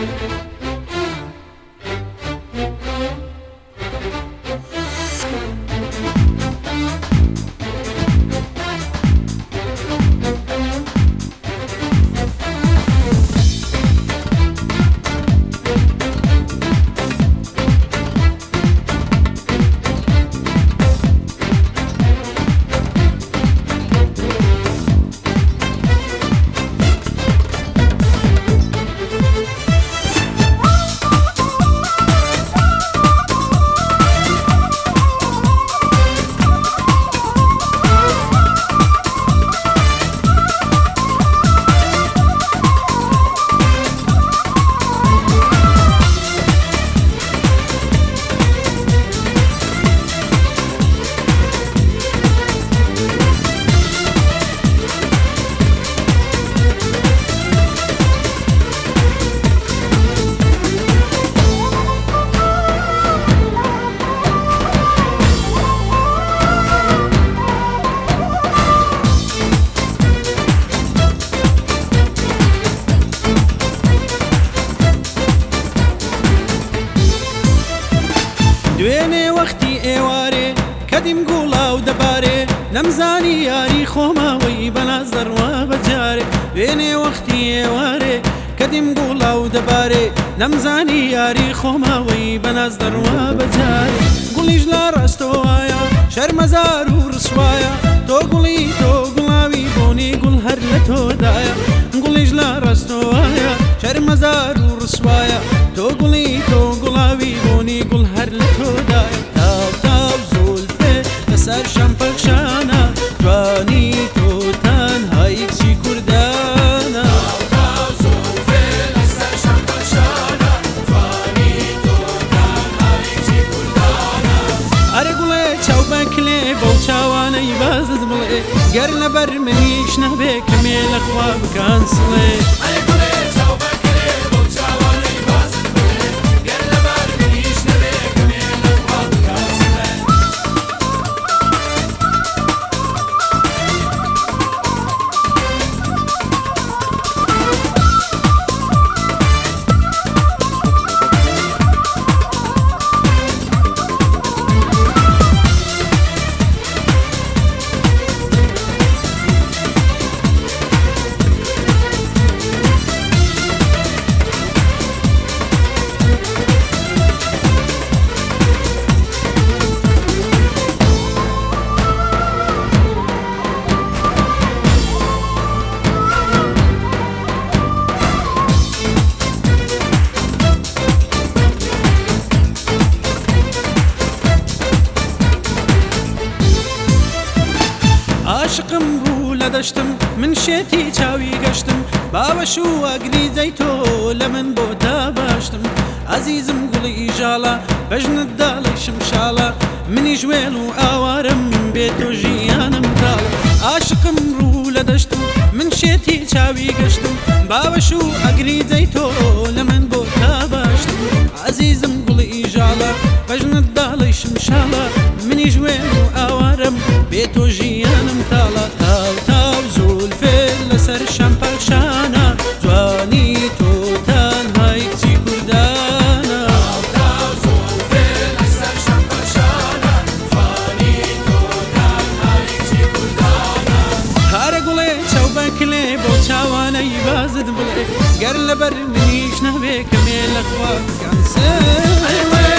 Thank you. دوێنێ وەختی ئێوارێ کەدیم گوڵاو دەبارێ نەمزانی یاری خۆماوەی بەنا زەروا بەجارێ دوێنێ وەختی ئێوارێ کەدیم گوڵاو دەبارێ نەمزانی یاری خۆماوەی بەناز دەڕوا بەجارێ گوڵیش لا ڕاستۆوایە شەرمەزار و ڕسوایە تۆ گوڵی تۆ گوڵاوی بۆنی گوڵ هەر لە تۆدایە گوڵیش لا ڕاستۆوایە شەرمەزار و سر لخدای تا تا زلفه و سر شم پخشانا جوانی تو تنها چی کردانا اره گوله چاو بکلی باو چاوانه باز از بله گر لبر منیش نبه کمی لخوا بکانسله اره عاشقم بوو لە دەشتم من شێتی چاوی گەشتم باوەش و ئەگریزەی تۆ لە من بۆ تا باشتم ئازیزم گوڵی ئیژاڵە بەژنتدا لەیشم شاڵە منی ژوێن و ئاوارم بێت تۆ ژیانم تاڵ عاشقم ڕوو لە دەشتم من شێتی چاوی گەشتم باوەش و ئەگریزەی تۆ لە من بۆ تا باشتم عزیزم گوڵی ئیژاڵە بەژنتدا لەیشم شاڵە منی ژوێن و ئاوارم بێت تۆ ژیان يبازد بالعيب قال لبر منيش نبيك ميل اخوانك عن سير